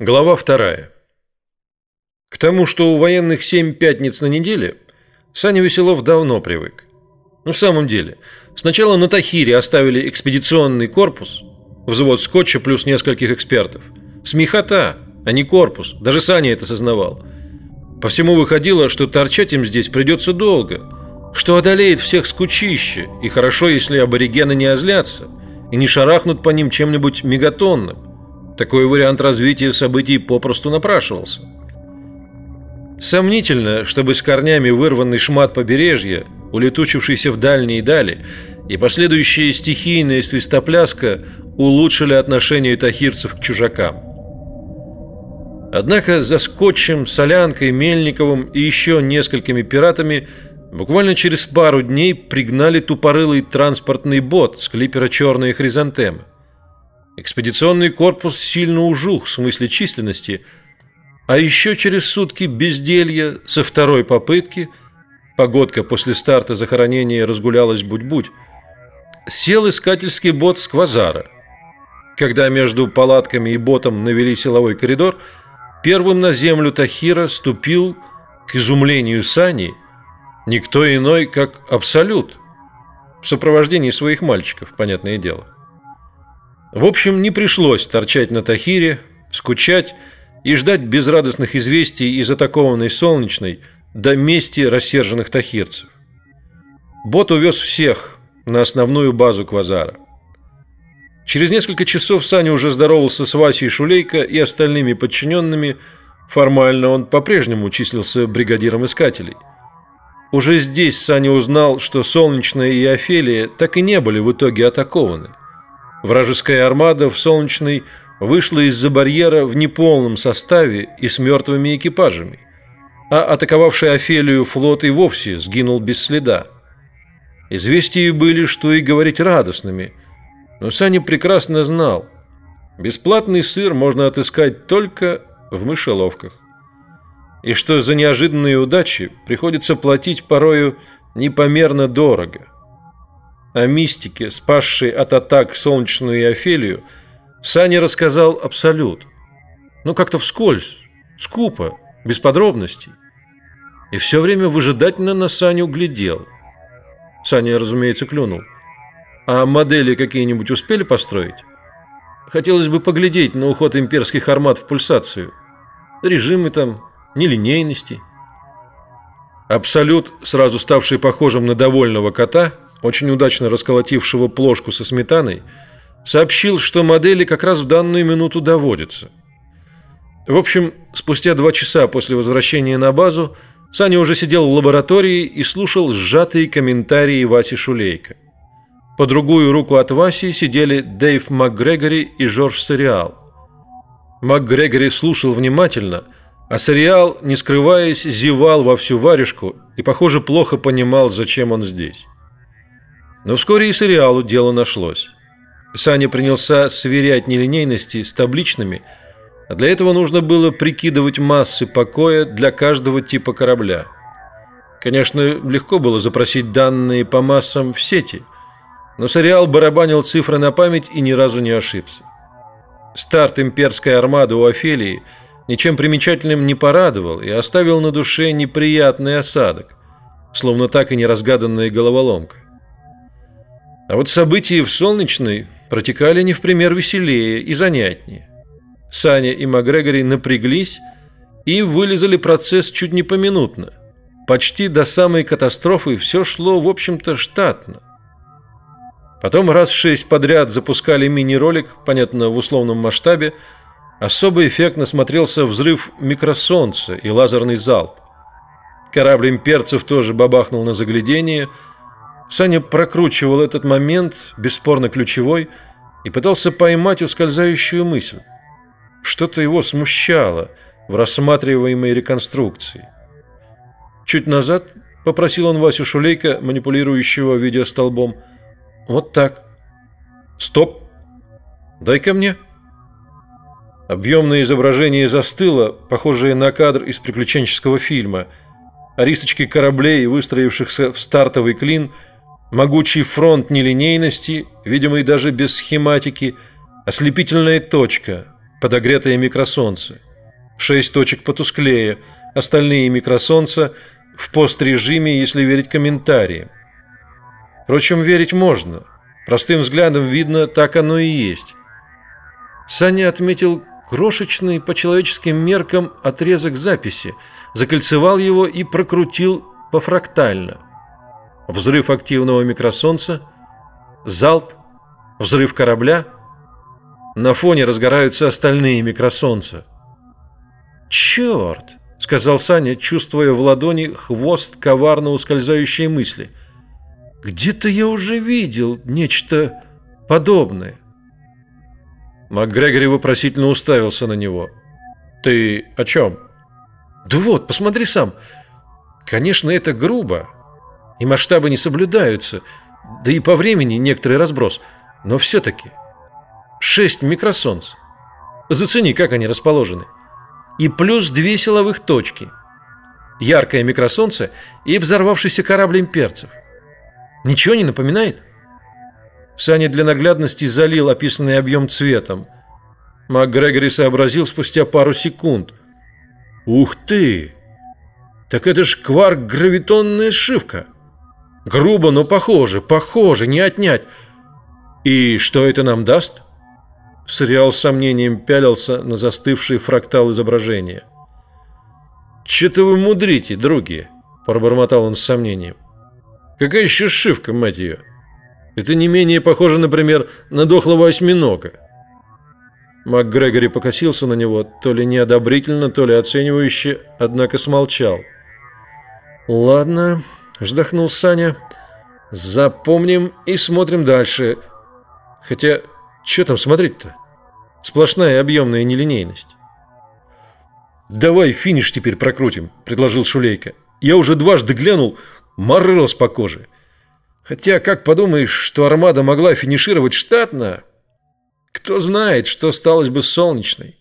Глава вторая. К тому, что у военных семь пятниц на неделе, Саня Веселов давно привык. Ну, в самом деле, сначала на Тахире оставили экспедиционный корпус, взвод скотча плюс нескольких экспертов. Смехота, а не корпус, даже Саня это сознавал. По всему выходило, что торчать им здесь придется долго, что одолеет всех скучище, и хорошо, если аборигены не озлятся и не шарахнут по ним чем-нибудь мегатонным. Такой вариант развития событий попросту напрашивался. Сомнительно, чтобы с корнями вырванный шмат побережья, улетучившийся в дальние дали, и последующая стихийная свистопляска улучшили отношение тахирцев к чужакам. Однако за скотчем, солянкой, Мельниковым и еще несколькими пиратами буквально через пару дней пригнали тупорылый транспортный бот с клипера «Черные хризантемы». Экспедиционный корпус сильно ужух в смысле численности, а еще через сутки безделья со второй попытки, погодка после старта захоронения разгулялась будь-будь, сел искательский бот с квазара. Когда между палатками и ботом навели силовой коридор, первым на землю Тахира ступил, к изумлению Сани, никто иной, как Абсолют, в сопровождении своих мальчиков, понятное дело. В общем, не пришлось торчать на Тахире, скучать и ждать безрадостных известий из атакованной Солнечной до мести рассерженных тахирцев. Бот увез всех на основную базу Квазара. Через несколько часов Саня уже здоровался с Васей Шулейко и остальными подчиненными. Формально он по-прежнему числился бригадиром искателей. Уже здесь Саня узнал, что Солнечная и Офелия так и не были в итоге атакованы – Вражеская армада в Солнечной вышла из-за барьера в неполном составе и с мертвыми экипажами, а атаковавший Офелию флот и вовсе сгинул без следа. Известия были, что и говорить радостными, но Саня прекрасно знал, бесплатный сыр можно отыскать только в мышеловках, и что за неожиданные удачи приходится платить порою непомерно дорого. О мистике, спасшей от атак солнечную и Офелию, Саня рассказал абсолют. Ну, как-то вскользь, скупо, без подробностей. И все время выжидательно на Саню глядел. Саня, разумеется, клюнул. А модели какие-нибудь успели построить? Хотелось бы поглядеть на уход имперских армат в пульсацию. Режимы там, нелинейности. Абсолют, сразу ставший похожим на довольного кота, очень удачно расколотившего плошку со сметаной, сообщил, что модели как раз в данную минуту доводятся. В общем, спустя два часа после возвращения на базу Саня уже сидел в лаборатории и слушал сжатые комментарии Васи Шулейка. По другую руку от Васи сидели Дэйв МакГрегори и Жорж Сериал. МакГрегори слушал внимательно, а Сериал, не скрываясь, зевал во всю варежку и, похоже, плохо понимал, зачем он здесь. Но вскоре и сериалу дело нашлось. Саня принялся сверять нелинейности с табличными, а для этого нужно было прикидывать массы покоя для каждого типа корабля. Конечно, легко было запросить данные по массам в сети, но сериал барабанил цифры на память и ни разу не ошибся. Старт имперской армады у Офелии ничем примечательным не порадовал и оставил на душе неприятный осадок, словно так и не разгаданная головоломка. А вот события в Солнечной протекали не в пример веселее и занятнее. Саня и Макгрегори напряглись и вылезали процесс чуть не поминутно. Почти до самой катастрофы все шло, в общем-то, штатно. Потом раз шесть подряд запускали мини-ролик, понятно, в условном масштабе. Особо эффектно смотрелся взрыв микросолнца и лазерный залп. Корабль имперцев тоже бабахнул на заглядение – Саня прокручивал этот момент, бесспорно ключевой, и пытался поймать ускользающую мысль. Что-то его смущало в рассматриваемой реконструкции. Чуть назад попросил он Васю Шулейка, манипулирующего видеостолбом. Вот так. Стоп. Дай-ка мне. Объемное изображение застыло, похожее на кадр из приключенческого фильма. А рисочки кораблей, выстроившихся в стартовый клин – Могучий фронт нелинейности, видимый даже без схематики, ослепительная точка, подогретое микросолнце. Шесть точек потусклее, остальные микросолнца в пострежиме, если верить комментариям. Впрочем, верить можно. Простым взглядом видно, так оно и есть. Саня отметил крошечный по человеческим меркам отрезок записи, закольцевал его и прокрутил пофрактально. Взрыв активного микросолнца, залп, взрыв корабля. На фоне разгораются остальные микросолнца. «Черт!» — сказал Саня, чувствуя в ладони хвост коварно ускользающей мысли. «Где-то я уже видел нечто подобное». МакГрегори вопросительно уставился на него. «Ты о чем?» «Да вот, посмотри сам. Конечно, это грубо, и масштабы не соблюдаются, да и по времени некоторый разброс, но все-таки шесть микросолнц. Зацени, как они расположены. И плюс две силовых точки. Яркое микросолнце и взорвавшийся корабль имперцев. Ничего не напоминает?» Саня для наглядности залил описанный объем цветом. МакГрегори сообразил спустя пару секунд. «Ух ты! Так это ж кварк-гравитонная сшивка! Грубо, но похоже, похоже, не отнять. И что это нам даст?» Сриал с сомнением пялился на застывший фрактал изображения. «Че-то вы мудрите, други!» – пробормотал он с сомнением. «Какая еще сшивка, мать ее?» Это не менее похоже, например, на дохлого осьминога. МакГрегори покосился на него, то ли неодобрительно, то ли оценивающе, однако смолчал. «Ладно», — вздохнул Саня, — «запомним и смотрим дальше. Хотя, что там смотреть-то? Сплошная объемная нелинейность». «Давай финиш теперь прокрутим», — предложил Шулейка. «Я уже дважды глянул, мороз по коже». Хотя, как подумаешь, что армада могла финишировать штатно, кто знает, что сталось бы солнечной.